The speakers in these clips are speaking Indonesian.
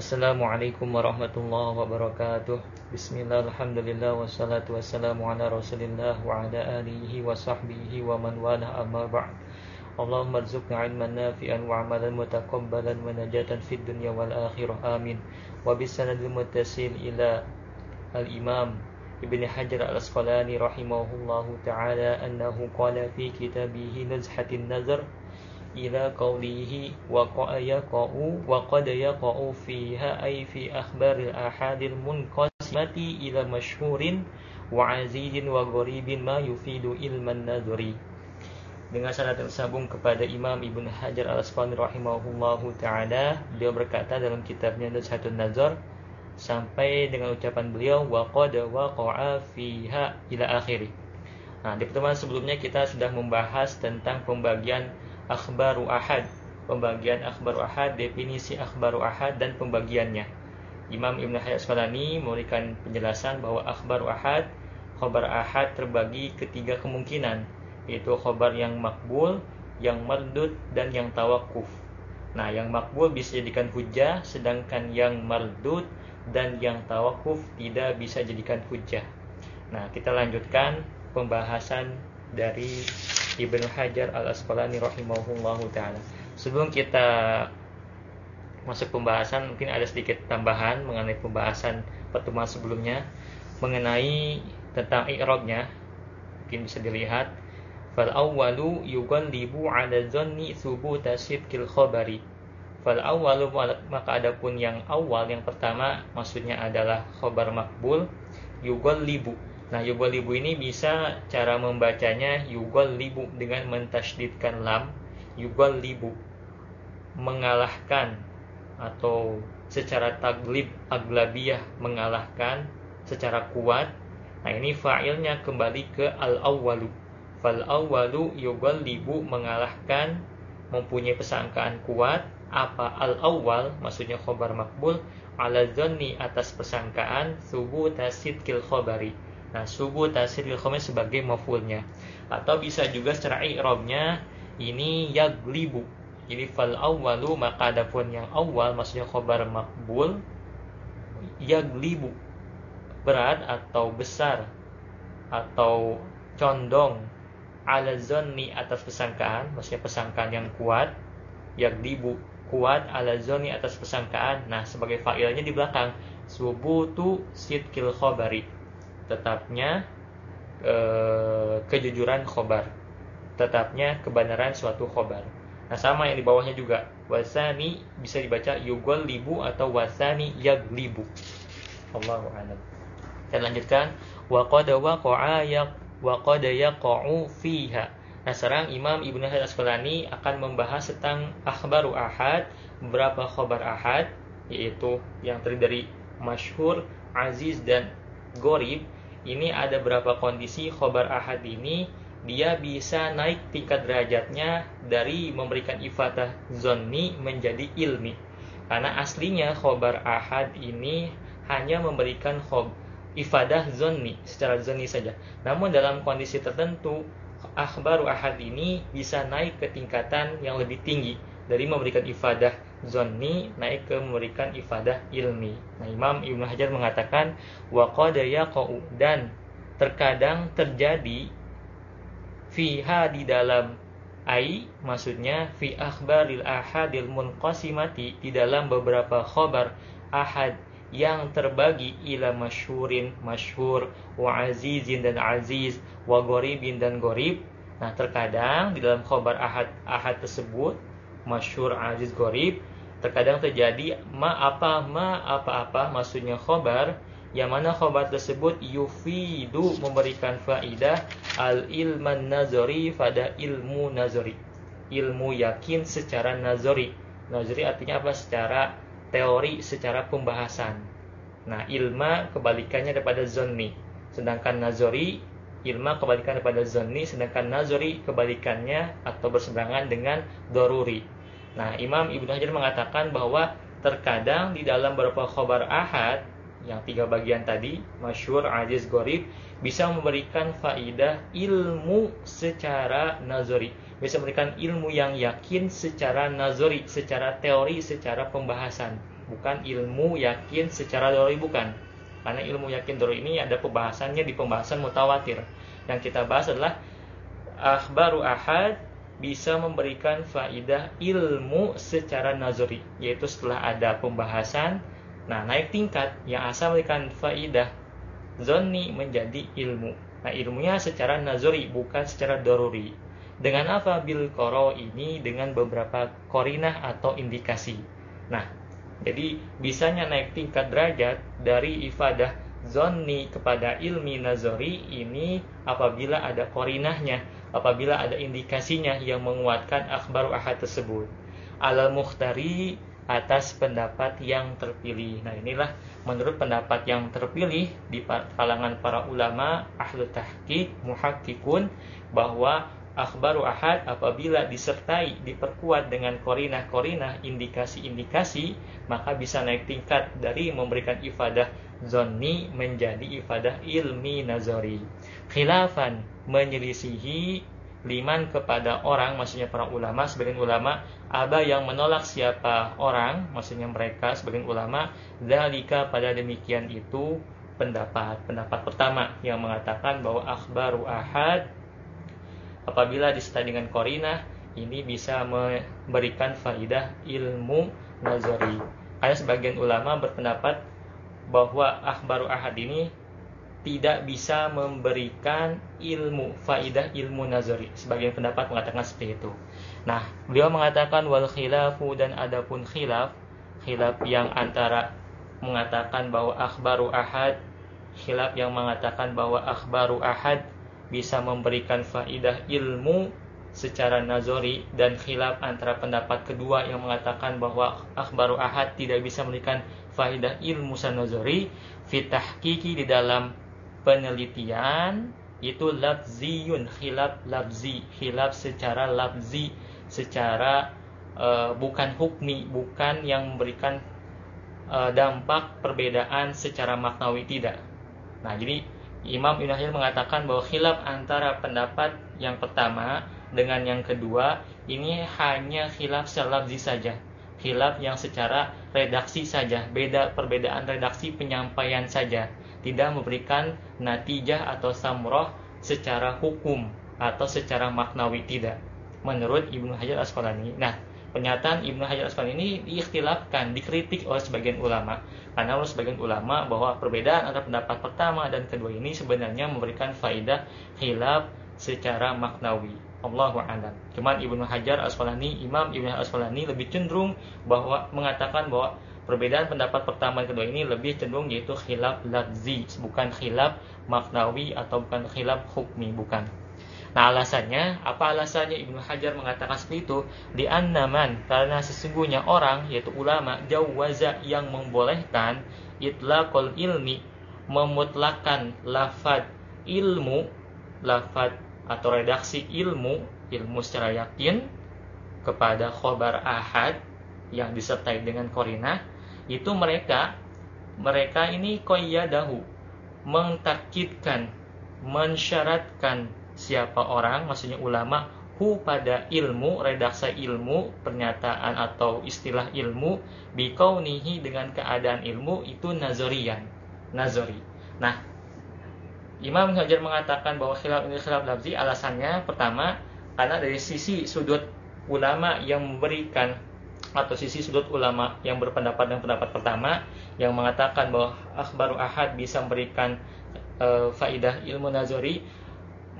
Assalamualaikum warahmatullahi wabarakatuh. Bismillah, alhamdulillah Wassalatu wassalamu ala rasulillah Wa ala alihi wa sahbihi Wa man wala amma ba'd. Allahumma rizukna ilman nafi'an Wa amalan mutakabbalan Wa najatan fid dunya wal akhirah. Amin. Wa bisanadil mutasil ila Al-imam Ibn Hajar al-Asqalani Rahimahullahu ta'ala Annahu qala fi kitabihi Nuzhatin nazar ila qawlihi wa qa'a yaqa'u wa qad yaqa'u fiha ay fi akhbaril ahadil munqasimati ila mashhurin wa azizin wa gharibin ma yufidu ilman nadhri dengan sanad tersambung kepada Imam Ibn Hajar al Asqalani rahimahullahu taala beliau berkata dalam kitabnya satu Nazar sampai dengan ucapan beliau wa qad waqa'a fiha ila akhiri. Nah, di pertemuan sebelumnya kita sudah membahas tentang pembagian akhbaru ahad. Pembagian akhbaru ahad definisi akhbaru ahad dan pembagiannya. Imam Ibn Hajar Asqalani memberikan penjelasan bahwa akhbaru ahad khabar ahad terbagi ketiga kemungkinan yaitu khabar yang makbul yang mardud dan yang tawakuf nah yang makbul bisa jadikan hujah sedangkan yang mardud dan yang tawakuf tidak bisa jadikan hujah nah kita lanjutkan pembahasan dari Ibnu Hajar Al Asqalani rahimahullahu taala. Sebelum kita masuk pembahasan, mungkin ada sedikit tambahan mengenai pembahasan pertemuan sebelumnya mengenai tentang i'rabnya. Mungkin bisa dilihat fal awwalu yughallibu 'ala dhanni thubuta sidqil khabari. Fal awwalu maka adapun yang awal yang pertama maksudnya adalah khabar makbul yughallibu Nah, yugol libu ini bisa cara membacanya yugol libu dengan mentasdidkan lam, yugol libu mengalahkan atau secara taglib aglabiyah mengalahkan secara kuat. Nah, ini fa'ilnya kembali ke al-awwalu. Fal awwalu yugol libu mengalahkan mempunyai persangkaan kuat apa al-awwal maksudnya khobar makbul ala zonni atas persangkaan subuh tasidkil khobari Nah, subuh tasir ilkhamnya sebagai mafulnya. Atau bisa juga secara i'rabnya ini yaglibu. Jadi fal awwalu maka adapun yang awal maksudnya khobar makbul yaglibu. Berat atau besar atau condong ala zonni atas pesangkaan maksudnya pesangkaan yang kuat yaglibu. Kuat ala zonni atas pesangkaan nah sebagai fa'ilnya di belakang. Subutu sidkil khobari tetapnya e, kejujuran khobar. Tetapnya kebenaran suatu khobar. Nah sama yang di bawahnya juga. Wasani bisa dibaca yugol libu atau wasani yaglibu Allahu a'lam. Kita lanjutkan. Wa qad waqa'a wa qad yaqa'u fiha. Nah sekarang Imam Ibnu Hajar Asqalani akan membahas tentang akhbaru ahad beberapa khobar ahad yaitu yang terdiri dari masyhur, aziz dan gorib ini ada berapa kondisi khobar ahad ini dia bisa naik tingkat derajatnya dari memberikan ifatah zonni menjadi ilmi. Karena aslinya khobar ahad ini hanya memberikan khob ifadah zonni secara zonni saja. Namun dalam kondisi tertentu akhbaru ahad ini bisa naik ke tingkatan yang lebih tinggi dari memberikan ifadah zonni naik ke memberikan ifadah ilmi. Nah, Imam Ibnu Hajar mengatakan wa qad dan terkadang terjadi fiha di dalam ai maksudnya fi akhbaril ahadil munqasimati di dalam beberapa khabar ahad yang terbagi ila masyhurin masyhur wa azizin dan aziz wa goribin dan gorib nah terkadang di dalam khabar ahad ahad tersebut masyhur aziz gorib terkadang terjadi ma apa ma apa apa maksudnya khobar yang mana khobar tersebut yufidu memberikan faidah al ilman nazari pada ilmu nazari ilmu yakin secara nazari nazari artinya apa? Secara teori secara pembahasan. Nah ilma kebalikannya daripada zonni. Sedangkan nazari ilma kebalikan daripada zonni sedangkan nazari kebalikannya atau berseberangan dengan doruri Nah, Imam Ibnu Hajar mengatakan bahwa terkadang di dalam beberapa khobar ahad yang tiga bagian tadi, masyur, aziz, gorib, bisa memberikan faidah ilmu secara nazari. Bisa memberikan ilmu yang yakin secara nazari, secara teori, secara pembahasan. bukan ilmu yakin secara dorori bukan. Karena ilmu yakin dorori ini ada pembahasannya di pembahasan mutawatir. Yang kita bahas adalah akhbaru ahad bisa memberikan faidah ilmu secara nazari, yaitu setelah ada pembahasan, nah naik tingkat yang asal memberikan faidah zonni menjadi ilmu. Nah ilmunya secara nazari bukan secara doruri. Dengan apa bil koro ini dengan beberapa korinah atau indikasi. Nah, jadi bisanya naik tingkat derajat dari ifadah zonni kepada ilmi nazari ini apabila ada korinahnya, apabila ada indikasinya yang menguatkan akhbar ahad tersebut. Alal mukhtari atas pendapat yang terpilih. Nah inilah menurut pendapat yang terpilih di kalangan para ulama ahlu tahqiq muhakkikun bahwa akhbaru ahad apabila disertai diperkuat dengan korinah-korinah indikasi-indikasi maka bisa naik tingkat dari memberikan ifadah zonni menjadi ifadah ilmi nazari khilafan menyelisihi liman kepada orang maksudnya para ulama sebagian ulama ada yang menolak siapa orang maksudnya mereka sebagian ulama dalika pada demikian itu pendapat pendapat pertama yang mengatakan bahwa akhbaru ahad apabila disertai dengan korina ini bisa memberikan faidah ilmu nazari. Ada sebagian ulama berpendapat bahwa akhbaru ahad ini tidak bisa memberikan ilmu faidah ilmu nazari. Sebagian pendapat mengatakan seperti itu. Nah, beliau mengatakan wal khilafu dan adapun khilaf, khilaf yang antara mengatakan bahwa akhbaru ahad, khilaf yang mengatakan bahwa akhbaru ahad bisa memberikan faidah ilmu secara nazori dan khilaf antara pendapat kedua yang mengatakan bahwa akhbaru ahad tidak bisa memberikan faidah ilmu sanazori fitah kiki di dalam penelitian itu labziyun khilaf labzi khilaf secara labzi secara uh, bukan hukmi bukan yang memberikan uh, dampak perbedaan secara maknawi tidak nah jadi Imam Ibn Hajar mengatakan bahwa khilaf antara pendapat yang pertama dengan yang kedua ini hanya khilaf selabzi saja. Khilaf yang secara redaksi saja, beda perbedaan redaksi penyampaian saja, tidak memberikan natijah atau samroh secara hukum atau secara maknawi tidak. Menurut Ibnu Hajar Asqalani. Nah, pernyataan Ibnu Hajar Asqalani ini diikhtilafkan, dikritik oleh sebagian ulama. Karena oleh sebagian ulama bahwa perbedaan antara pendapat pertama dan kedua ini sebenarnya memberikan faidah khilaf secara maknawi. Allahu a'lam. Cuman Ibnu Hajar Asqalani, Imam Ibnu Asqalani lebih cenderung bahwa mengatakan bahwa perbedaan pendapat pertama dan kedua ini lebih cenderung yaitu khilaf lafzi, bukan khilaf maknawi atau bukan khilaf hukmi, bukan. Nah alasannya, apa alasannya Ibnu Hajar mengatakan seperti itu? Di annaman, karena sesungguhnya orang, yaitu ulama, jawaza yang membolehkan itlaqul ilmi, memutlakan lafad ilmu, lafad atau redaksi ilmu, ilmu secara yakin, kepada khobar ahad, yang disertai dengan korina, itu mereka, mereka ini koyadahu, mengtakidkan, mensyaratkan siapa orang maksudnya ulama hu pada ilmu redaksa ilmu pernyataan atau istilah ilmu bikaunihi dengan keadaan ilmu itu nazorian nazori. Nah Imam Hajar mengatakan bahwa khilaf ini khilaf lafzi alasannya pertama karena dari sisi sudut ulama yang memberikan atau sisi sudut ulama yang berpendapat dengan pendapat pertama yang mengatakan bahwa akhbaru ahad bisa memberikan e, faidah ilmu nazori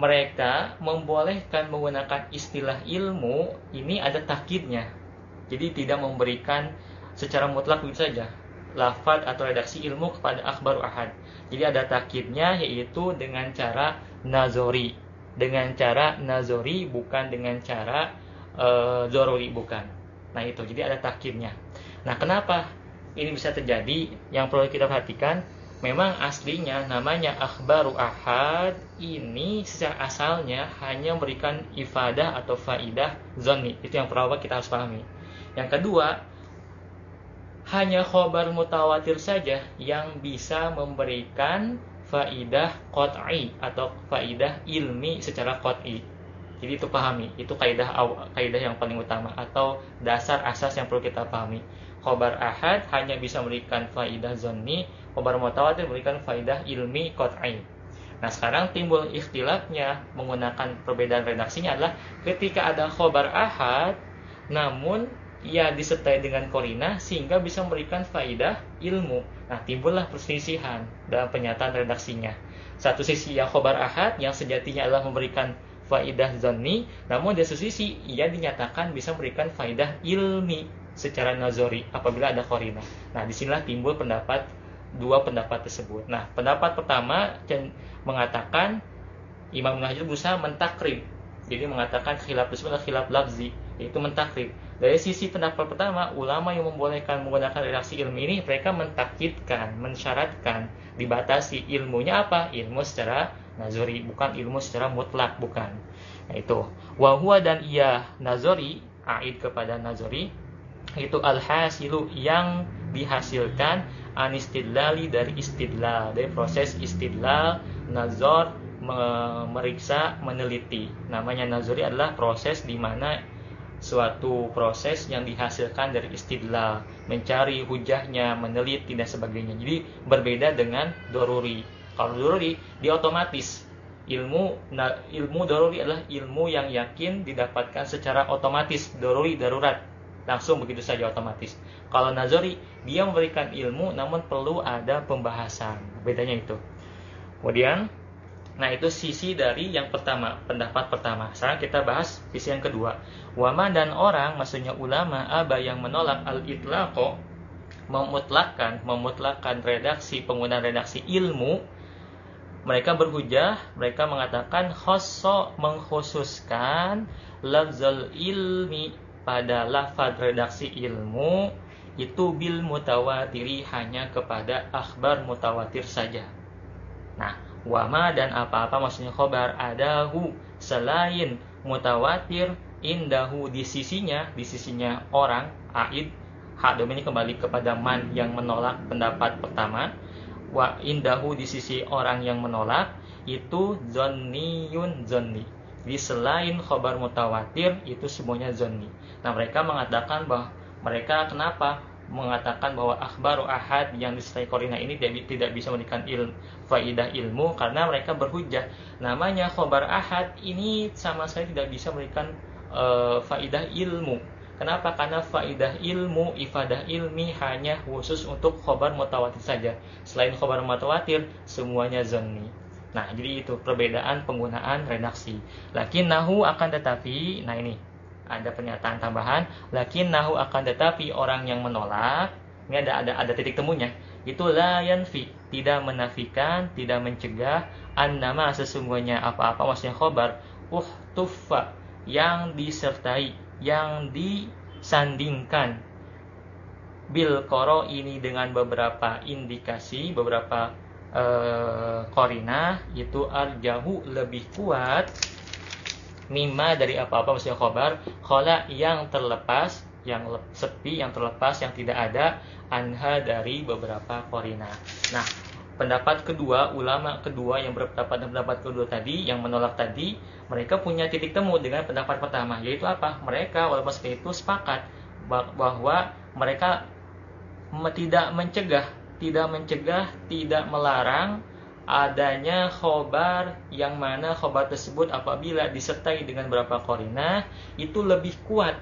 mereka membolehkan menggunakan istilah ilmu ini ada takidnya. Jadi tidak memberikan secara mutlak begitu saja lafad atau redaksi ilmu kepada akhbar ahad. Jadi ada takidnya yaitu dengan cara nazori. Dengan cara nazori bukan dengan cara uh, zorori bukan. Nah itu jadi ada takidnya. Nah kenapa ini bisa terjadi? Yang perlu kita perhatikan memang aslinya namanya akhbaru ahad ini secara asalnya hanya memberikan ifadah atau faidah zonni itu yang pertama kita harus pahami yang kedua hanya khobar mutawatir saja yang bisa memberikan faidah qat'i atau faidah ilmi secara qat'i jadi itu pahami itu kaidah kaidah yang paling utama atau dasar asas yang perlu kita pahami khobar ahad hanya bisa memberikan faidah zonni, khobar mutawatir memberikan faidah ilmi qat'i. Nah sekarang timbul ikhtilafnya menggunakan perbedaan redaksinya adalah ketika ada khobar ahad namun ia disertai dengan korina sehingga bisa memberikan faidah ilmu. Nah timbullah perselisihan dalam penyataan redaksinya. Satu sisi yang khobar ahad yang sejatinya adalah memberikan faidah zonni, namun di satu sisi ia dinyatakan bisa memberikan faidah ilmi secara nazori apabila ada korina. Nah di sinilah timbul pendapat dua pendapat tersebut. Nah pendapat pertama mengatakan Imam Ibn berusaha mentakrib. Jadi mengatakan khilaf tersebut adalah khilaf lafzi, yaitu mentakrib. Dari sisi pendapat pertama, ulama yang membolehkan menggunakan redaksi ilmu ini, mereka mentakidkan, mensyaratkan, dibatasi ilmunya apa? Ilmu secara nazori, bukan ilmu secara mutlak, bukan. Nah, itu. Wahua dan ia nazori, aid kepada nazori, itu al-hasilu yang dihasilkan anistidlali dari istidlal, dari proses istidlal nazar memeriksa meneliti namanya nazari adalah proses di mana suatu proses yang dihasilkan dari istidlal mencari hujahnya meneliti dan sebagainya. Jadi berbeda dengan doruri. Kalau doruri dia otomatis. Ilmu nah, ilmu doruri adalah ilmu yang yakin didapatkan secara otomatis. Doruri darurat. Langsung begitu saja otomatis. Kalau nazari dia memberikan ilmu namun perlu ada pembahasan. Bedanya itu. Kemudian, nah itu sisi dari yang pertama, pendapat pertama. Sekarang kita bahas sisi yang kedua. Wama dan orang, maksudnya ulama, aba yang menolak al-itlaqo, memutlakan, memutlakan redaksi, penggunaan redaksi ilmu, mereka berhujah, mereka mengatakan khosso mengkhususkan lafzal ilmi pada lafad redaksi ilmu itu bil mutawatiri hanya kepada akhbar mutawatir saja. Nah, wama dan apa-apa maksudnya khobar adahu selain mutawatir indahu di sisinya, di sisinya orang aid hak ini kembali kepada man yang menolak pendapat pertama. Wa indahu di sisi orang yang menolak itu zonniyun zonni. Di selain khobar mutawatir itu semuanya zonni. Nah mereka mengatakan bahwa mereka kenapa mengatakan bahwa akhbaru ahad yang disertai korina ini tidak bisa memberikan il, faidah ilmu karena mereka berhujah. Namanya khobar ahad ini sama sekali tidak bisa memberikan uh, faidah ilmu. Kenapa? Karena faidah ilmu ifadah ilmi hanya khusus untuk khobar mutawatir saja. Selain khobar mutawatir semuanya zanni. Nah jadi itu perbedaan penggunaan redaksi. Lakin nahu akan tetapi nah ini ada pernyataan tambahan. Lakin nahu akan tetapi orang yang menolak ini ada ada ada titik temunya. Itu yanfi tidak menafikan tidak mencegah. An nama sesungguhnya apa-apa maksudnya khobar uh tufa yang disertai yang disandingkan. Bil koro ini dengan beberapa indikasi beberapa uh, korina itu arjahu lebih kuat mima dari apa-apa maksudnya khobar khola yang terlepas yang sepi yang terlepas yang tidak ada anha dari beberapa korina nah pendapat kedua ulama kedua yang berpendapat pendapat kedua tadi yang menolak tadi mereka punya titik temu dengan pendapat pertama yaitu apa mereka walaupun seperti itu sepakat bahwa mereka tidak mencegah tidak mencegah tidak melarang adanya khobar yang mana khobar tersebut apabila disertai dengan berapa korina itu lebih kuat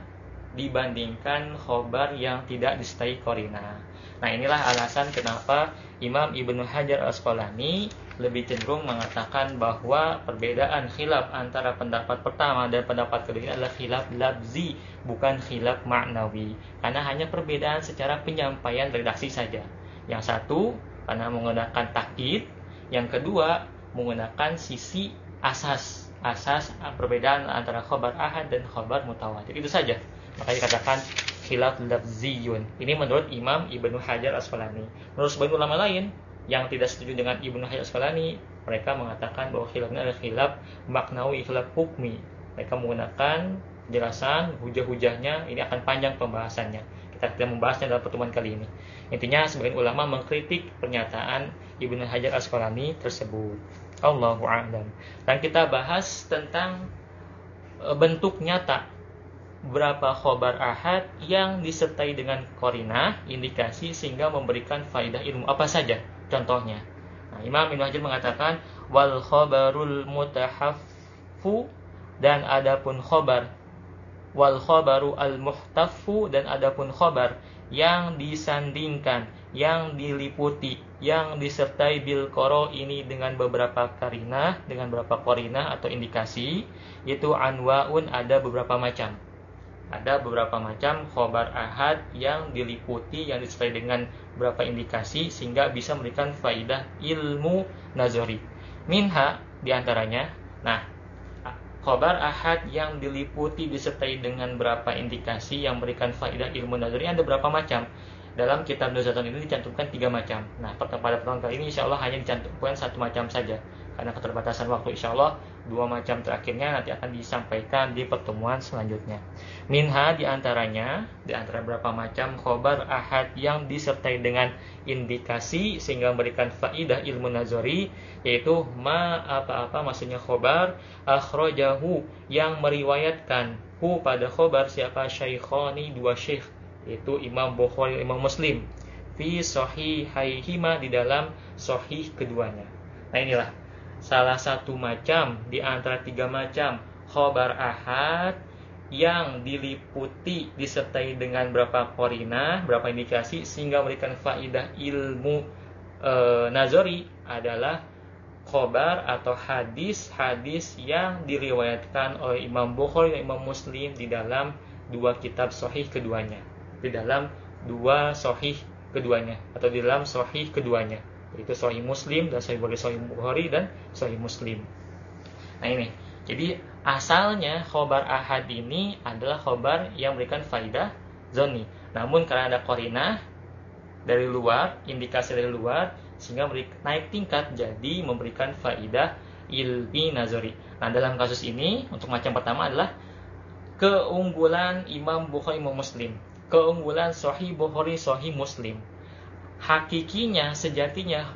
dibandingkan khobar yang tidak disertai korina. Nah inilah alasan kenapa Imam Ibnu Hajar Asqalani lebih cenderung mengatakan bahwa perbedaan khilaf antara pendapat pertama dan pendapat kedua adalah khilaf labzi bukan khilaf maknawi karena hanya perbedaan secara penyampaian redaksi saja. Yang satu karena menggunakan takkid yang kedua, menggunakan sisi asas. Asas perbedaan antara khobar ahad dan khobar mutawatir. Itu saja. Makanya dikatakan khilaf lafziyun. Ini menurut Imam Ibnu Hajar Asqalani. Menurut sebagian ulama lain yang tidak setuju dengan Ibnu Hajar Asqalani, mereka mengatakan bahwa khilafnya adalah khilaf maknawi, khilaf hukmi. Mereka menggunakan jelasan hujah-hujahnya ini akan panjang pembahasannya. Kita tidak membahasnya dalam pertemuan kali ini. Intinya sebagian ulama mengkritik pernyataan Ibnu Hajar Asqalani tersebut. Allahu a'lam. Dan kita bahas tentang e, bentuk nyata berapa khobar ahad yang disertai dengan korina indikasi sehingga memberikan faidah ilmu apa saja contohnya nah, Imam Ibnu Hajar mengatakan wal khobarul mutahaffu dan adapun khobar wal khobaru al muhtafu dan adapun khobar yang disandingkan yang diliputi, yang disertai bil koro ini dengan beberapa karina, dengan beberapa korina atau indikasi, yaitu anwaun ada beberapa macam. Ada beberapa macam khobar ahad yang diliputi, yang disertai dengan beberapa indikasi sehingga bisa memberikan faidah ilmu nazari. Minha di antaranya, nah khobar ahad yang diliputi disertai dengan beberapa indikasi yang memberikan faidah ilmu nazari ada berapa macam dalam kitab Nuzaton ini dicantumkan tiga macam. Nah, pada pertemuan kali ini insya Allah hanya dicantumkan satu macam saja. Karena keterbatasan waktu insya Allah dua macam terakhirnya nanti akan disampaikan di pertemuan selanjutnya. Minha di antaranya, di antara berapa macam khobar ahad yang disertai dengan indikasi sehingga memberikan faidah ilmu nazari yaitu ma apa-apa maksudnya khobar akhrojahu yang meriwayatkan hu pada khobar siapa syaikhoni dua syekh yaitu Imam Bukhari Imam Muslim fi haihima di dalam sahih keduanya. Nah inilah salah satu macam di antara tiga macam. Khobar ahad yang diliputi disertai dengan berapa korina, berapa indikasi sehingga memberikan faidah ilmu e, nazari adalah khobar atau hadis-hadis yang diriwayatkan oleh Imam Bukhari dan Imam Muslim di dalam dua kitab sahih keduanya. Di dalam dua sohih keduanya atau di dalam sohih keduanya yaitu sohih muslim dan sohih Bukhari, sohih Bukhari dan sohih muslim. Nah ini. Jadi asalnya khobar ahad ini adalah khobar yang memberikan faidah zoni. Namun karena ada korina dari luar indikasi dari luar sehingga naik tingkat jadi memberikan faidah ilmi nazari. Nah dalam kasus ini untuk macam pertama adalah keunggulan Imam Bukhari Imam Muslim. Keunggulan Sahih Bukhari, Sahih Muslim. Hakikinya, sejatinya,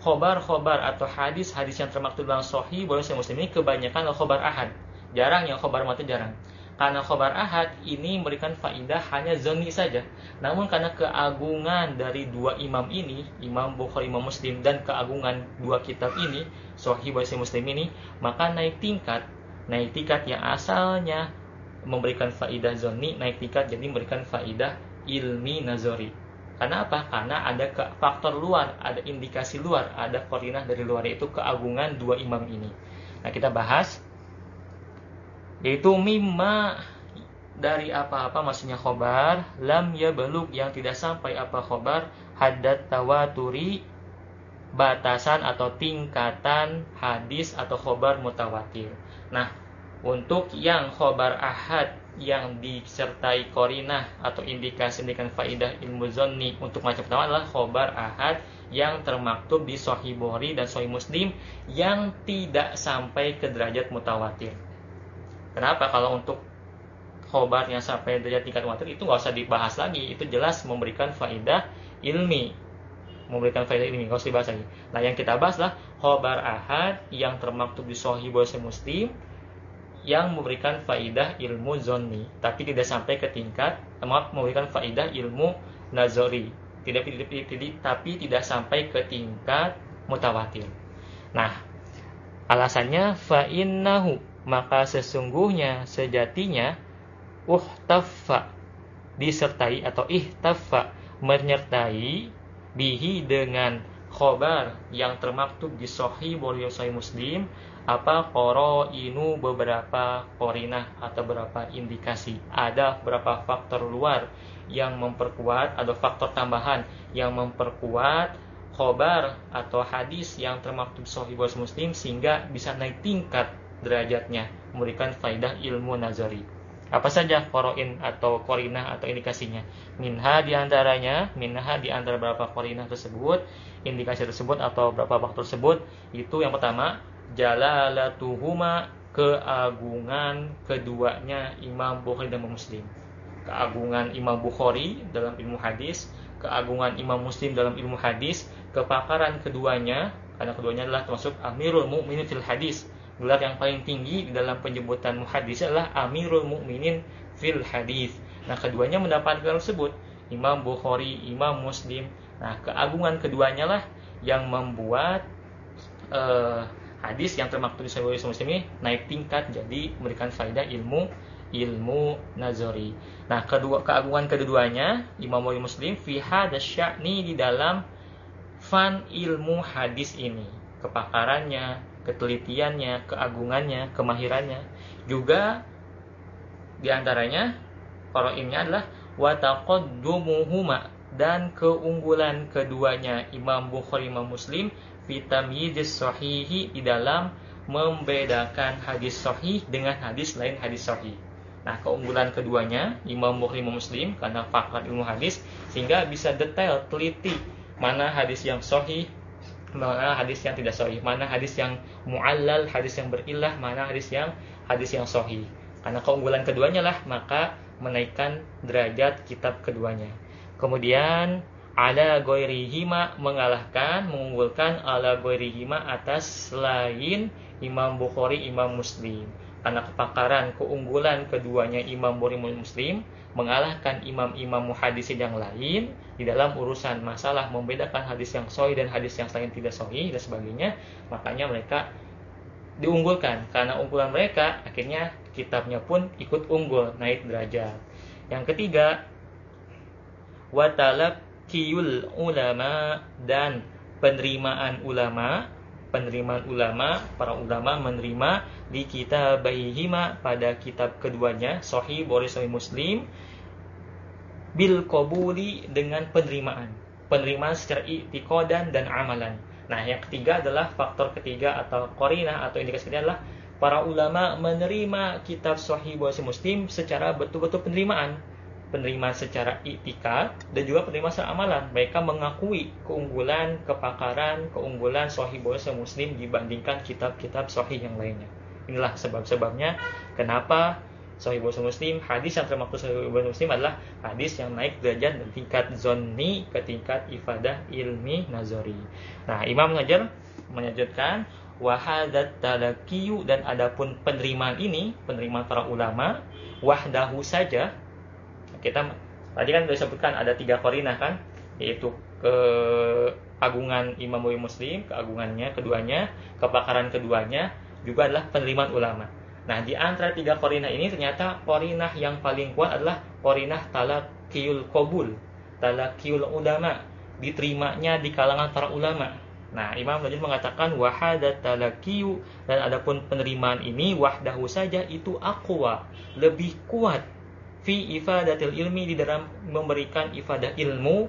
khobar-khobar atau hadis-hadis yang termaktub dalam Sahih Sahih Muslim ini kebanyakan khobar ahad. Jarang yang khobar mati jarang. Karena khobar ahad ini memberikan faidah hanya zoni saja. Namun karena keagungan dari dua imam ini, Imam Bukhari, Imam Muslim, dan keagungan dua kitab ini, Sahih Bukhari, Muslim ini, maka naik tingkat, naik tingkat yang asalnya memberikan faidah zoni naik tingkat jadi memberikan faidah ilmi nazori karena apa? Karena ada ke faktor luar, ada indikasi luar, ada koordinat dari luar yaitu keagungan dua imam ini. Nah kita bahas yaitu mimma dari apa-apa maksudnya khobar lam ya beluk yang tidak sampai apa khobar hadat tawaturi batasan atau tingkatan hadis atau khobar mutawatir. Nah untuk yang khobar ahad yang disertai korinah atau indikasi dengan faidah ilmu zonni untuk macam pertama adalah khobar ahad yang termaktub di Bukhari dan Sahih Muslim yang tidak sampai ke derajat mutawatir. Kenapa? Kalau untuk khobar yang sampai derajat tingkat mutawatir itu nggak usah dibahas lagi, itu jelas memberikan faidah ilmi, memberikan faidah ilmi, nggak usah dibahas lagi. Nah yang kita bahas adalah khobar ahad yang termaktub di Sahih Bukhari Muslim yang memberikan faidah ilmu zonni tapi tidak sampai ke tingkat maaf memberikan faidah ilmu nazori. Tidak, tidak, tidak tapi tidak sampai ke tingkat mutawatir. Nah alasannya fa'innahu maka sesungguhnya sejatinya uhtaffa disertai atau ihtaffa menyertai bihi dengan khobar yang termaktub di Sahih Bukhari Sahih Muslim apa koro inu beberapa korinah atau beberapa indikasi? Ada beberapa faktor luar yang memperkuat atau faktor tambahan yang memperkuat khobar atau hadis yang termaktub sahih muslim sehingga bisa naik tingkat derajatnya memberikan faidah ilmu nazari. Apa saja koroin atau korinah atau indikasinya? Minha di antaranya minha di antara beberapa korinah tersebut indikasi tersebut atau beberapa faktor tersebut itu yang pertama jalalatuhuma keagungan keduanya Imam Bukhari dan Muslim. Keagungan Imam Bukhari dalam ilmu hadis, keagungan Imam Muslim dalam ilmu hadis, kepakaran keduanya karena keduanya adalah termasuk Amirul Mukminin fil hadis. Gelar yang paling tinggi dalam penyebutan muhadis adalah Amirul Mukminin fil hadis. Nah, keduanya mendapatkan tersebut. Imam Bukhari, Imam Muslim. Nah, keagungan keduanya lah yang membuat uh, hadis yang termaktub di Sahih Muslim ini naik tingkat jadi memberikan faedah ilmu ilmu nazari. Nah, kedua keagungan keduanya Imam Muslim fi hadasya'ni di dalam fan ilmu hadis ini, kepakarannya, ketelitiannya, keagungannya, kemahirannya. Juga di antaranya ini adalah wataqaddumuhuma dan keunggulan keduanya Imam Bukhari Imam Muslim fitamyiz sahihi di dalam membedakan hadis sahih dengan hadis lain hadis sahih. Nah, keunggulan keduanya Imam Bukhari Muslim karena fakar ilmu hadis sehingga bisa detail teliti mana hadis yang sahih, mana hadis yang tidak sahih, mana hadis yang muallal, hadis yang berilah, mana hadis yang hadis yang sahih. Karena keunggulan keduanya lah maka menaikkan derajat kitab keduanya. Kemudian ala goirihima mengalahkan, mengunggulkan ala goirihima atas selain Imam Bukhari, Imam Muslim. Karena kepakaran keunggulan keduanya Imam Bukhari Muslim mengalahkan imam-imam muhadisin yang lain di dalam urusan masalah membedakan hadis yang sahih dan hadis yang lain tidak sahih dan sebagainya makanya mereka diunggulkan. Karena unggulan mereka akhirnya kitabnya pun ikut unggul naik derajat. Yang ketiga watalak kiyul ulama dan penerimaan ulama penerimaan ulama, para ulama menerima di Bayhima pada kitab keduanya, Sahih Sahih Muslim, bil kobuli dengan penerimaan. Penerimaan secara i'tiqadan dan amalan. Nah, yang ketiga adalah faktor ketiga atau korina atau indikasi ketiga adalah para ulama menerima kitab Sahih Boris Muslim secara betul-betul penerimaan penerima secara itikad dan juga penerima secara amalan. Mereka mengakui keunggulan, kepakaran, keunggulan Sahih Bukhari Muslim dibandingkan kitab-kitab Sahih yang lainnya. Inilah sebab-sebabnya kenapa Sahih Bukhari Muslim, hadis yang termaktub Sahih Bukhari Muslim adalah hadis yang naik derajat dari tingkat zonni ke tingkat ifadah ilmi nazari. Nah, Imam Najar menyebutkan wahadat talakiyu dan adapun penerimaan ini, penerimaan para ulama, wahdahu saja kita tadi kan sudah disebutkan ada tiga korina kan yaitu keagungan Imam Muslim keagungannya keduanya kepakaran keduanya juga adalah penerimaan ulama. Nah di antara tiga korinah ini ternyata korinah yang paling kuat adalah korinah talakiyul kobul talakiyul ulama diterimanya di kalangan para ulama. Nah, Imam Najib mengatakan wahadat talakiyu dan adapun penerimaan ini wahdahu saja itu akwa, lebih kuat fi ifadatil ilmi di dalam memberikan ifadah ilmu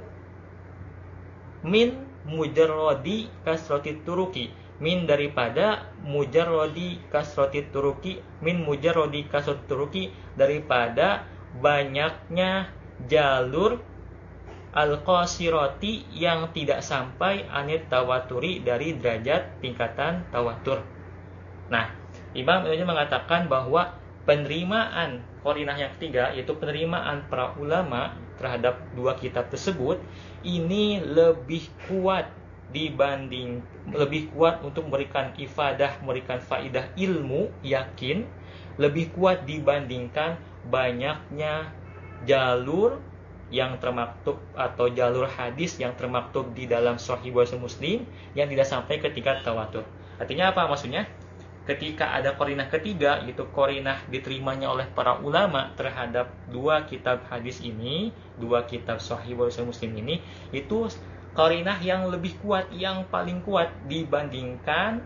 min mujarrodi kasroti turuki min daripada mujarrodi kasroti turuki min mujarrodi kasroti turuki daripada banyaknya jalur al-qasirati yang tidak sampai anit tawaturi dari derajat tingkatan tawatur. Nah, Imam Ibnu mengatakan bahwa penerimaan korinah yang ketiga yaitu penerimaan para ulama terhadap dua kitab tersebut ini lebih kuat dibanding lebih kuat untuk memberikan ifadah memberikan faidah ilmu yakin lebih kuat dibandingkan banyaknya jalur yang termaktub atau jalur hadis yang termaktub di dalam Sahih Bukhari Muslim yang tidak sampai ketika tawatur. Artinya apa maksudnya? Ketika ada korinah ketiga itu korinah diterimanya oleh para ulama terhadap dua kitab hadis ini dua kitab Sahih Bukhari Muslim ini itu korinah yang lebih kuat yang paling kuat dibandingkan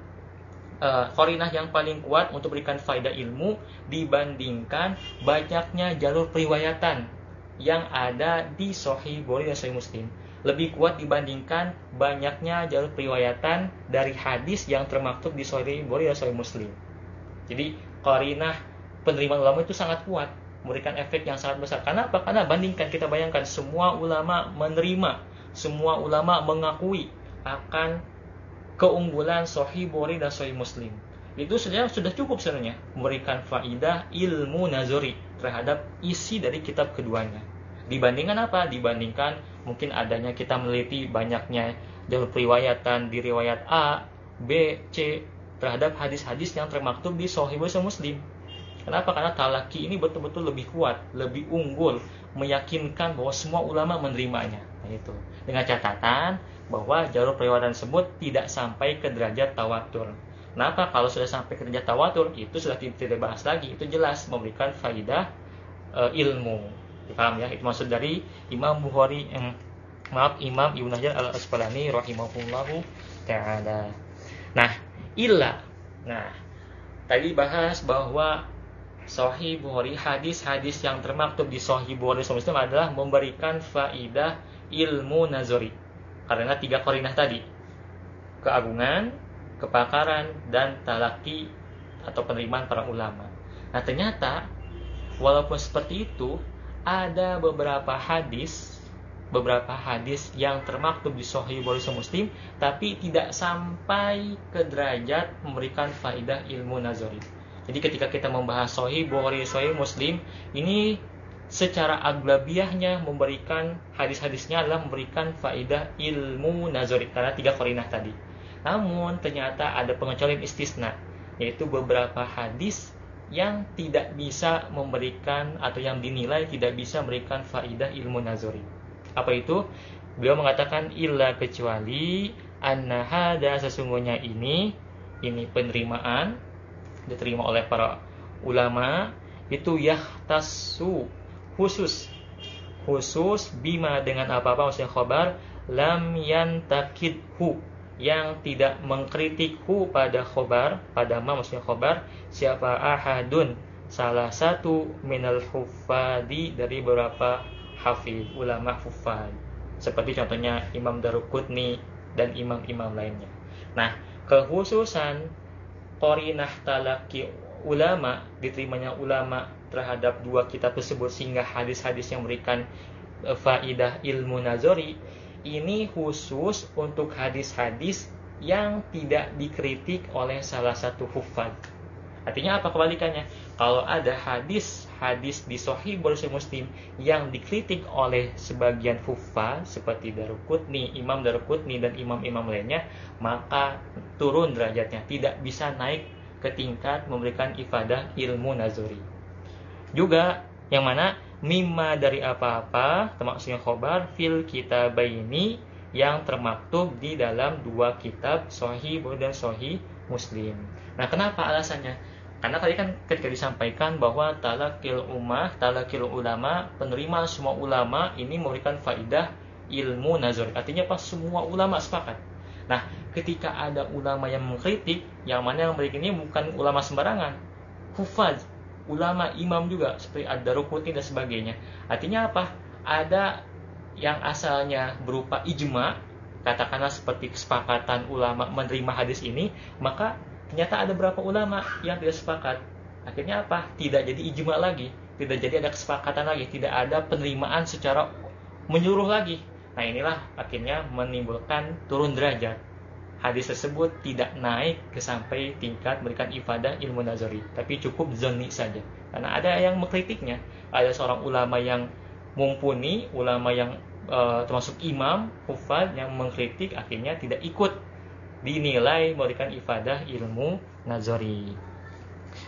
uh, korinah yang paling kuat untuk berikan faedah ilmu dibandingkan banyaknya jalur periwayatan yang ada di Sahih Bukhari dan Sahih Muslim lebih kuat dibandingkan banyaknya jalur periwayatan dari hadis yang termaktub di Sahih Bukhari dan Sahih Muslim. Jadi qarinah penerimaan ulama itu sangat kuat, memberikan efek yang sangat besar. Karena apa? Karena bandingkan kita bayangkan semua ulama menerima, semua ulama mengakui akan keunggulan Sahih Bukhari dan Sahih Muslim. Itu sebenarnya sudah cukup sebenarnya memberikan faidah ilmu nazari terhadap isi dari kitab keduanya. Dibandingkan apa? Dibandingkan mungkin adanya kita meneliti banyaknya jalur periwayatan di riwayat A, B, C terhadap hadis-hadis yang termaktub di Sahih Muslim. Kenapa? Karena talaki ini betul-betul lebih kuat, lebih unggul, meyakinkan bahwa semua ulama menerimanya. Nah, itu. Dengan catatan bahwa jalur periwayatan tersebut tidak sampai ke derajat tawatur. Kenapa? Kalau sudah sampai ke derajat tawatur, itu sudah tidak dibahas lagi. Itu jelas memberikan faidah e, ilmu. Paham ya? Itu maksud dari Imam Bukhari eh, maaf Imam Ibnu Hajar Al Asqalani rahimahullahu taala. Nah, illa. Nah, tadi bahas bahwa Sahih Bukhari hadis-hadis yang termaktub di Sahih Bukhari Muslim adalah memberikan faidah ilmu nazari. Karena tiga korinah tadi. Keagungan, kepakaran, dan talaki atau penerimaan para ulama. Nah ternyata walaupun seperti itu ada beberapa hadis beberapa hadis yang termaktub di Sahih Bukhari Muslim tapi tidak sampai ke derajat memberikan faidah ilmu nazari. Jadi ketika kita membahas Sahih Bukhari, Sahih Muslim, ini secara aglabiahnya memberikan hadis-hadisnya adalah memberikan faidah ilmu nazari karena tiga korinah tadi. Namun ternyata ada pengecualian istisna, yaitu beberapa hadis yang tidak bisa memberikan atau yang dinilai tidak bisa memberikan faidah ilmu nazari. Apa itu? Beliau mengatakan illa kecuali anna hada sesungguhnya ini ini penerimaan diterima oleh para ulama itu yahtasu khusus khusus bima dengan apa-apa maksudnya khobar lam yantakidhu yang tidak mengkritik hu pada khobar pada ma maksudnya khobar siapa ahadun salah satu minal hufadi dari beberapa hafiz ulama hufad seperti contohnya Imam Daruqutni dan imam-imam lainnya. Nah kekhususan korinah talaki ulama diterimanya ulama terhadap dua kitab tersebut sehingga hadis-hadis yang memberikan e, faidah ilmu nazari ini khusus untuk hadis-hadis yang tidak dikritik oleh salah satu hufad. Artinya apa kebalikannya? Kalau ada hadis-hadis di Sahih Bukhari Muslim yang dikritik oleh sebagian hufad seperti Darukutni, Imam Darukutni dan imam-imam lainnya, maka turun derajatnya, tidak bisa naik ke tingkat memberikan ifadah ilmu nazari. Juga yang mana mimma dari apa-apa termasuknya khobar fil ini yang termaktub di dalam dua kitab Sahih dan Sahih Muslim. Nah, kenapa alasannya? Karena tadi kan ketika disampaikan bahwa talakil ummah, talakil ulama, penerima semua ulama ini memberikan faidah ilmu nazari. Artinya apa? Semua ulama sepakat. Nah, ketika ada ulama yang mengkritik, yang mana yang memberikan ini bukan ulama sembarangan, hufaz, ulama imam juga seperti ad-Daruqutni dan sebagainya. Artinya apa? Ada yang asalnya berupa ijma, katakanlah seperti kesepakatan ulama menerima hadis ini, maka ternyata ada beberapa ulama yang tidak sepakat. Akhirnya apa? Tidak jadi ijma lagi, tidak jadi ada kesepakatan lagi, tidak ada penerimaan secara menyeluruh lagi. Nah inilah akhirnya menimbulkan turun derajat. Hadis tersebut tidak naik ke sampai tingkat memberikan ibadah ilmu nazari, tapi cukup zoni saja. Karena ada yang mengkritiknya, ada seorang ulama yang mumpuni, ulama yang e, termasuk imam, hufad yang mengkritik akhirnya tidak ikut dinilai memberikan ibadah ilmu nazari.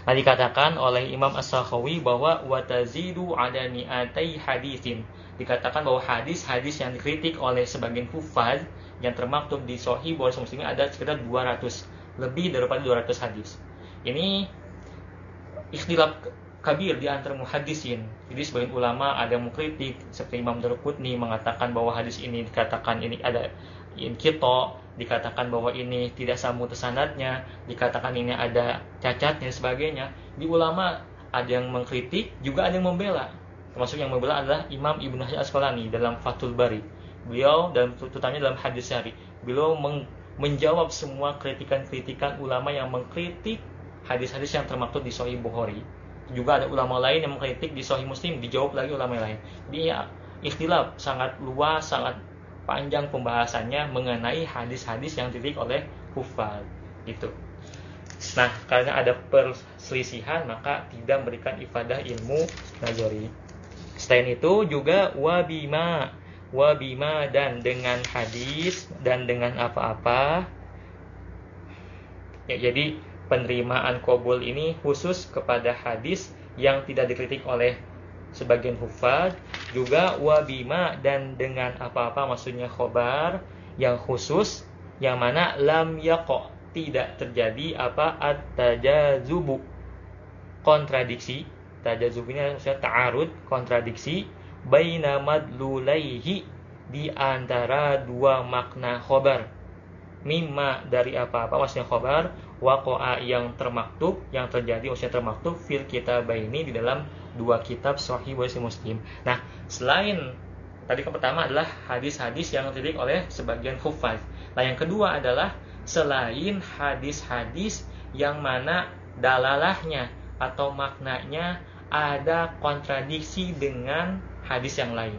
Nah, dikatakan oleh Imam As-Sakhawi bahwa watazidu ada ni'atai hadisin dikatakan bahwa hadis-hadis yang dikritik oleh sebagian hufaz yang termaktub di Sahih Bukhari Muslim ada sekitar 200 lebih daripada 200 hadis. Ini ikhtilaf kabir di antara muhadisin. Jadi sebagian ulama ada yang mengkritik seperti Imam Darqutni mengatakan bahwa hadis ini dikatakan ini ada inkito, dikatakan bahwa ini tidak samu tersanatnya, dikatakan ini ada cacatnya sebagainya. Di ulama ada yang mengkritik, juga ada yang membela termasuk yang membela adalah Imam Ibnu Hajar Asqalani dalam Fathul Bari. Beliau dalam tututannya dalam hadis syari. Beliau meng, menjawab semua kritikan-kritikan ulama yang mengkritik hadis-hadis yang termaktub di Sahih Bukhari. Juga ada ulama lain yang mengkritik di Sahih Muslim, dijawab lagi ulama lain. Jadi ya, ikhtilaf sangat luas, sangat panjang pembahasannya mengenai hadis-hadis yang dikritik oleh kufar. Itu. Nah, karena ada perselisihan maka tidak memberikan ifadah ilmu nazari. Selain itu juga wabima, wabima dan dengan hadis dan dengan apa-apa. Ya, jadi penerimaan kobul ini khusus kepada hadis yang tidak dikritik oleh sebagian hufad juga wabima dan dengan apa-apa maksudnya khobar yang khusus yang mana lam yaqo tidak terjadi apa at-tajazubu kontradiksi. Tajazub ini maksudnya ta'arud kontradiksi baina madlulaihi di antara dua makna khobar. Mimma dari apa-apa maksudnya khobar wakoa yang termaktub yang terjadi maksudnya termaktub fil kita ini di dalam dua kitab Sahih Bukhari Muslim. Nah, selain tadi yang pertama adalah hadis-hadis yang dirilik oleh sebagian hufaz. Nah, yang kedua adalah selain hadis-hadis yang mana dalalahnya atau maknanya ada kontradiksi dengan hadis yang lain.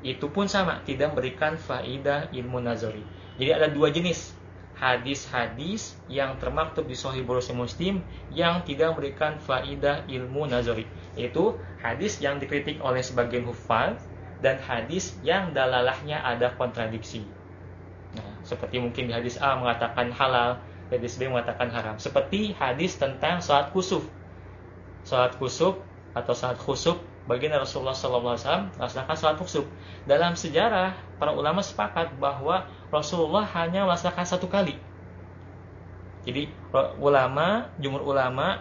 Itu pun sama, tidak memberikan faidah ilmu nazari. Jadi ada dua jenis hadis-hadis yang termaktub di Sahih Bukhari Muslim yang tidak memberikan faidah ilmu nazari. Itu hadis yang dikritik oleh sebagian hufal dan hadis yang dalalahnya ada kontradiksi. Nah, seperti mungkin di hadis A mengatakan halal, hadis B mengatakan haram. Seperti hadis tentang salat kusuf. Salat kusuf atau salat khusuf bagian Rasulullah SAW melaksanakan salat kusuf. Dalam sejarah, para ulama sepakat bahwa Rasulullah hanya melaksanakan satu kali. Jadi ulama, jumhur ulama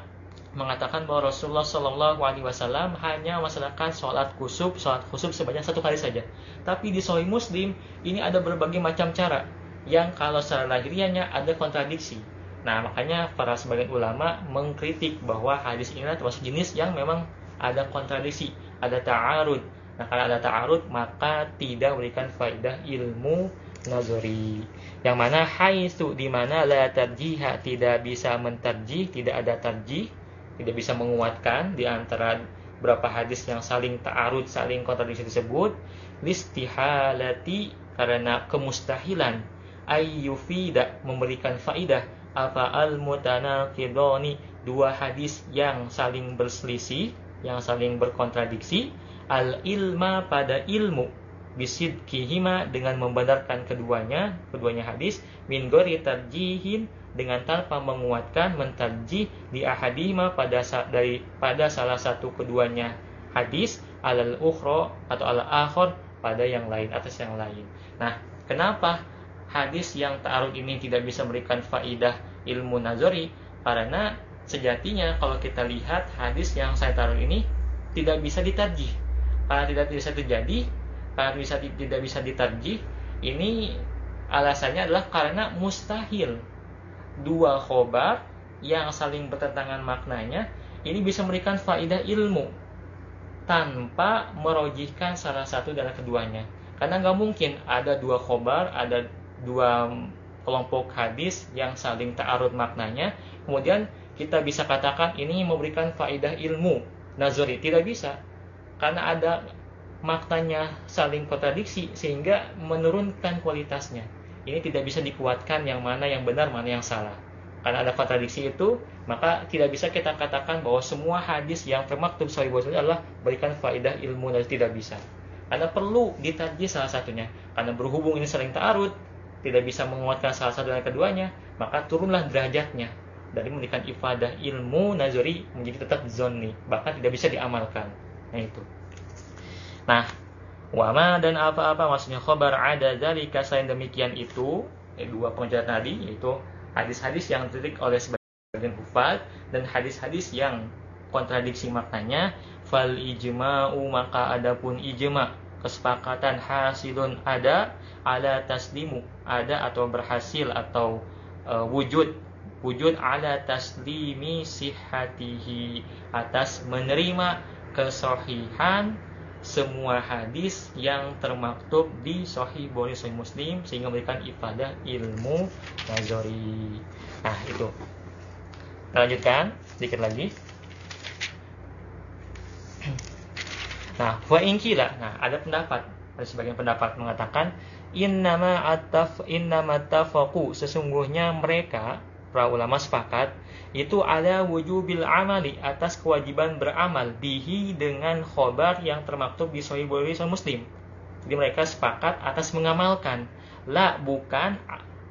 mengatakan bahwa Rasulullah Shallallahu Alaihi Wasallam hanya melaksanakan sholat kusub, sholat kusub sebanyak satu kali saja. Tapi di Sahih Muslim ini ada berbagai macam cara yang kalau secara lahiriahnya ada kontradiksi. Nah makanya para sebagian ulama mengkritik bahwa hadis ini termasuk jenis yang memang ada kontradiksi, ada ta'arud. Nah, kalau ada ta'arud maka tidak memberikan faedah ilmu nazari. Yang mana haitsu di mana la tarjiha tidak bisa mentarjih, tidak ada tarjih, tidak bisa menguatkan di antara berapa hadis yang saling ta'arud, saling kontradiksi tersebut, listihalati karena kemustahilan ayyufida memberikan faidah apa al mutanaqidoni dua hadis yang saling berselisih yang saling berkontradiksi al ilma pada ilmu bisid kihima dengan membenarkan keduanya keduanya hadis min gori tarjihin dengan tanpa menguatkan mentarjih di ahadima pada dari pada salah satu keduanya hadis alal ukhro atau al akhor pada yang lain atas yang lain. Nah, kenapa hadis yang ta'arud ini tidak bisa memberikan faidah ilmu nazari? Karena sejatinya kalau kita lihat hadis yang saya taruh ini tidak bisa ditarjih karena tidak bisa terjadi bisa tidak bisa ditarjih ini alasannya adalah karena mustahil. Dua khobar yang saling bertentangan maknanya ini bisa memberikan faidah ilmu tanpa merojihkan salah satu dari keduanya. Karena nggak mungkin ada dua khobar ada dua kelompok hadis yang saling ta'arud maknanya. Kemudian kita bisa katakan ini memberikan faedah ilmu. Nazari tidak bisa. Karena ada maknanya saling kontradiksi sehingga menurunkan kualitasnya. Ini tidak bisa dikuatkan yang mana yang benar mana yang salah. Karena ada kontradiksi itu maka tidak bisa kita katakan bahwa semua hadis yang termaktub sahih Bukhari adalah berikan faedah ilmu dan tidak bisa. Karena perlu ditarjih salah satunya. Karena berhubung ini saling ta'arud tidak bisa menguatkan salah satu dan keduanya maka turunlah derajatnya. Dari memberikan ifadah ilmu nazari menjadi tetap zonni. Bahkan tidak bisa diamalkan. Nah itu nah wama dan apa-apa maksudnya khobar ada dari kasain demikian itu eh, dua pengajaran tadi yaitu hadis-hadis yang diterik oleh sebagian hufad dan hadis-hadis yang kontradiksi maknanya fal ijma'u maka adapun ijma kesepakatan hasilun ada ala taslimu ada atau berhasil atau uh, wujud wujud ala taslimi sihatihi atas menerima kesohihan semua hadis yang termaktub di Sahih Bukhari Sahih Muslim sehingga memberikan ifadah ilmu nazari. Nah, itu. Kita lanjutkan sedikit lagi. Nah, wa inkila. Nah, ada pendapat, ada sebagian pendapat mengatakan innama ataf innama tafaqu sesungguhnya mereka para ulama sepakat itu ada wujubil amali atas kewajiban beramal bihi dengan khobar yang termaktub di Sahih Bukhari Muslim. Jadi mereka sepakat atas mengamalkan, la bukan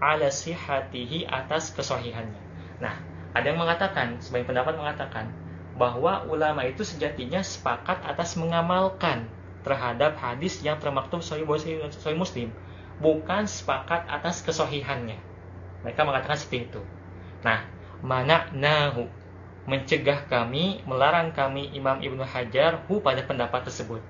ala sihatihi atas kesohihannya. Nah, Ada yang mengatakan, sebagian pendapat mengatakan bahwa ulama itu sejatinya sepakat atas mengamalkan terhadap hadis yang termaktub Sahih Sahih Muslim, bukan sepakat atas kesohihannya. Mereka mengatakan seperti itu. Nah, mana nahu mencegah kami, melarang kami Imam Ibnu Hajar hu pada pendapat tersebut.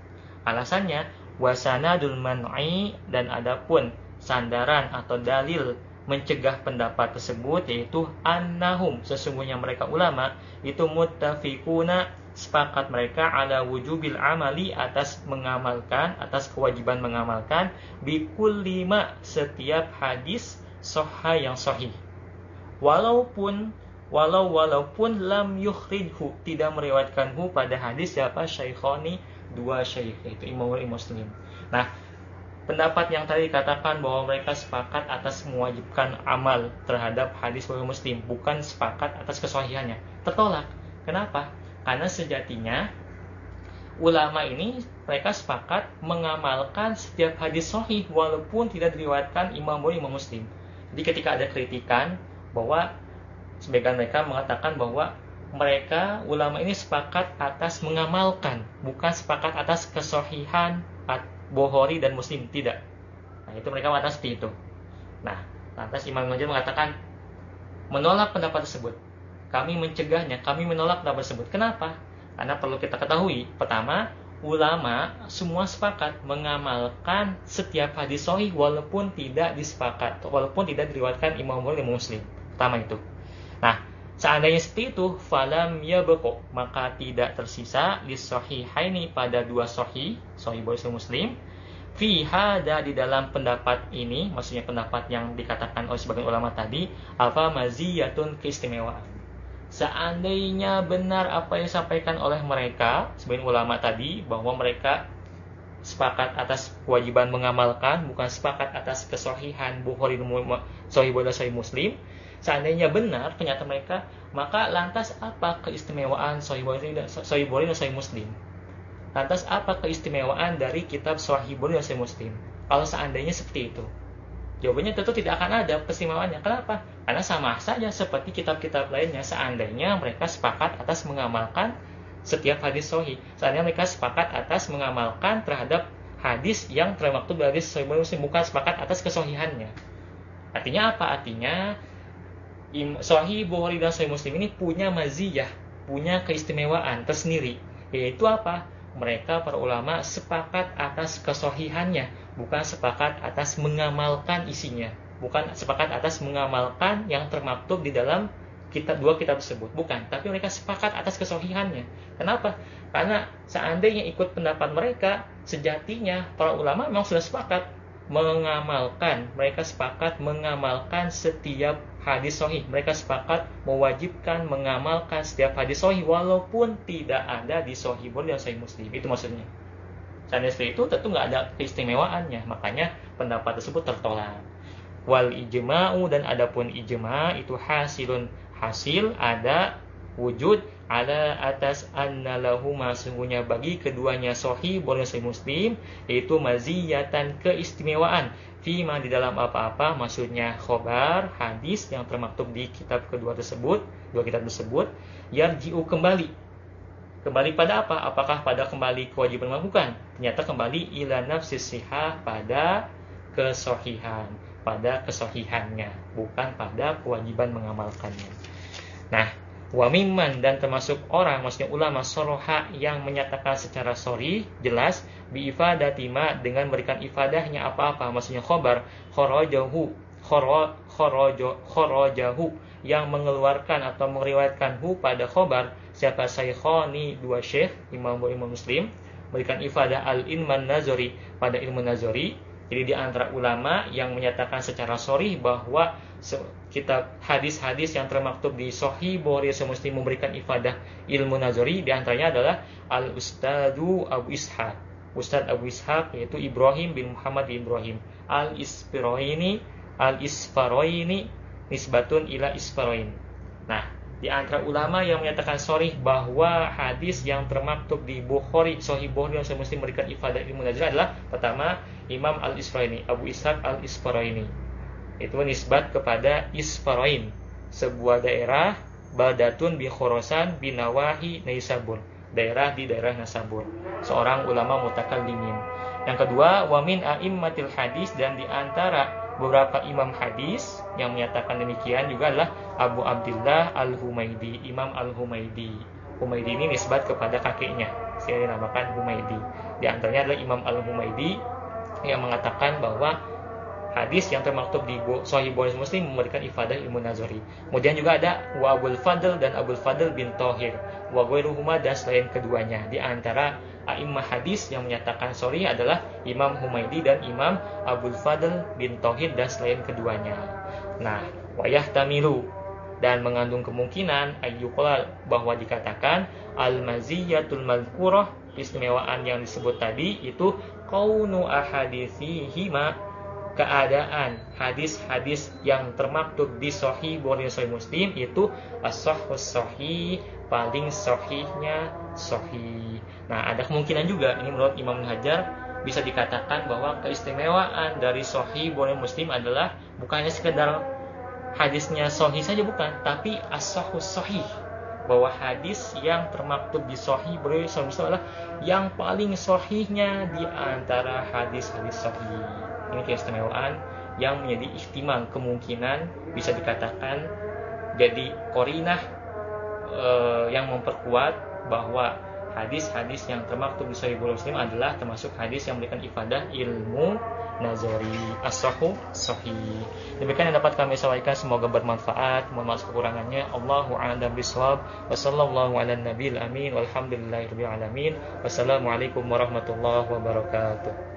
Alasannya wasanadul man'i dan adapun sandaran atau dalil mencegah pendapat tersebut yaitu annahum sesungguhnya mereka ulama itu muttafiquna sepakat mereka ala wujubil amali atas mengamalkan atas kewajiban mengamalkan bikul lima setiap hadis soha yang sahih walaupun walau walaupun lam yukhrijhu tidak meriwayatkanhu pada hadis siapa syaikhoni dua syekh itu Imam Muslim nah pendapat yang tadi dikatakan bahwa mereka sepakat atas mewajibkan amal terhadap hadis Bukhari Muslim, bukan sepakat atas kesahihannya. Tertolak. Kenapa? Karena sejatinya ulama ini mereka sepakat mengamalkan setiap hadis sahih walaupun tidak diriwayatkan Imam Imam Muslim. Jadi ketika ada kritikan bahwa sebagian mereka mengatakan bahwa mereka ulama ini sepakat atas mengamalkan, bukan sepakat atas kesohihan Bukhari dan Muslim tidak. Nah, itu mereka mengatakan seperti itu. Nah, lantas Imam Ghazali mengatakan menolak pendapat tersebut. Kami mencegahnya, kami menolak pendapat tersebut. Kenapa? Karena perlu kita ketahui, pertama, ulama semua sepakat mengamalkan setiap hadis sahih walaupun tidak disepakat, walaupun tidak diriwayatkan Imam Bukhari dan Muslim. Pertama itu. Nah, seandainya seperti itu, falam ya beko, maka tidak tersisa di sahihaini pada dua sahih, sahih Bukhari Muslim, fi hada di dalam pendapat ini, maksudnya pendapat yang dikatakan oleh sebagian ulama tadi, apa maziyatun keistimewaan. Seandainya benar apa yang disampaikan oleh mereka, sebagian ulama tadi, bahwa mereka sepakat atas kewajiban mengamalkan, bukan sepakat atas kesohihan Bukhari Sahih Bukhari Sahih Muslim. Seandainya benar ternyata mereka, maka lantas apa keistimewaan Sahih Bukhari dan Sahih Muslim? Lantas apa keistimewaan dari kitab Sahih Bukhari dan Sahih Muslim? Kalau seandainya seperti itu. Jawabannya tentu tidak akan ada keistimewaannya. Kenapa? Karena sama saja seperti kitab-kitab lainnya seandainya mereka sepakat atas mengamalkan setiap hadis sahih. Seandainya mereka sepakat atas mengamalkan terhadap hadis yang termaktub dari Sahih Muslim bukan sepakat atas kesohihannya. Artinya apa? Artinya Sahih Bukhari dan Sahih Muslim ini punya maziyah, punya keistimewaan tersendiri. Yaitu apa? mereka para ulama sepakat atas kesohihannya, bukan sepakat atas mengamalkan isinya, bukan sepakat atas mengamalkan yang termaktub di dalam kitab dua kitab tersebut, bukan. Tapi mereka sepakat atas kesohihannya. Kenapa? Karena seandainya ikut pendapat mereka, sejatinya para ulama memang sudah sepakat mengamalkan, mereka sepakat mengamalkan setiap hadis sahih. Mereka sepakat mewajibkan mengamalkan setiap hadis sahih walaupun tidak ada di sahih Bukhari dan sahih Muslim. Itu maksudnya. Seandainya seperti itu tentu nggak ada keistimewaannya. Makanya pendapat tersebut tertolak. Wal ijma'u dan adapun ijma itu hasilun hasil ada wujud ada atas anna lahuma sungguhnya bagi keduanya Bukhari dan Muslim yaitu maziyatan keistimewaan fima di dalam apa-apa maksudnya khobar hadis yang termaktub di kitab kedua tersebut dua kitab tersebut yarji'u kembali. Kembali pada apa? Apakah pada kembali kewajiban melakukan? Ternyata kembali ila nafsi sihah pada kesohihan pada kesohihannya bukan pada kewajiban mengamalkannya. Nah Wamiman dan termasuk orang maksudnya ulama soroha yang menyatakan secara sorry jelas bi ifadatima dengan berikan ifadahnya apa-apa maksudnya khobar khorojahu khorojo khorojahu yang mengeluarkan atau meriwayatkan hu pada khobar siapa? Saykhoni dua syekh imam imam muslim berikan ifadah al ilman nazori pada ilmu nazori. Jadi di antara ulama yang menyatakan secara sorry bahwa kitab hadis-hadis yang termaktub di Sahih Bukhari Muslim memberikan ifadah ilmu nazari di antaranya adalah Al Ustadu Abu Ishaq. Ustad Abu Ishaq yaitu Ibrahim bin Muhammad Ibrahim. Al Isfiroini Al Isfaroini nisbatun ila Isfaroin. Nah, di antara ulama yang menyatakan sorry bahwa hadis yang termaktub di Bukhari Sahih Bukhari yang Muslim memberikan ifadah ilmu nazari adalah pertama Imam Al Isfaroini Abu Ishaq Al Isfaroini itu nisbat kepada Isfarain, sebuah daerah Badatun bi Khurasan binawahi Naisabur. Daerah di daerah Nasabur. Seorang ulama mutakallimin yang kedua wamin a'immatil hadis dan di antara beberapa imam hadis yang menyatakan demikian juga adalah Abu Abdullah Al-Humaidi Imam Al-Humaidi Humaidi ini nisbat kepada kakeknya. Saya dinamakan Humaidi di antaranya adalah Imam Al-Humaidi yang mengatakan bahwa hadis yang termaktub di Sahih Bukhari Muslim memberikan ifadah ilmu nazari. Kemudian juga ada wa Abul Fadl dan Abul Fadl bin Tohir, wa ghairuhuma dan selain keduanya. Di antara a'immah hadis yang menyatakan sorry adalah Imam Humaydi dan Imam Abul Fadl bin Tohir dan selain keduanya. Nah, wayah tamilu dan mengandung kemungkinan ayyukola bahwa dikatakan al-maziyatul madhkurah istimewaan yang disebut tadi itu kaunu ahadithihima keadaan. Hadis-hadis yang termaktub di Sahih Bukhari Sahih Muslim itu as-sahih sahih paling sahihnya sahih. Nah, ada kemungkinan juga ini menurut Imam Hajar bisa dikatakan bahwa keistimewaan dari Sahih Bukhari Muslim adalah bukannya sekedar hadisnya sahih saja bukan, tapi as-sahih sahih. Bahwa hadis yang termaktub di Sahih Bukhari Sahih Muslim adalah yang paling sahihnya di antara hadis-hadis sahih ini keistimewaan yang menjadi istimal kemungkinan bisa dikatakan jadi korinah e, yang memperkuat bahwa hadis-hadis yang termaktub di Sahih Muslim adalah termasuk hadis yang memberikan ifadah ilmu nazari as-sahu sahih. Demikian yang dapat kami sampaikan semoga bermanfaat. Mohon maaf kekurangannya. Allahu a'lam bishawab. Wassallallahu ala nabiyil amin. Walhamdulillahirabbil alamin. Wassalamualaikum warahmatullahi wabarakatuh.